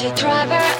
taxi driver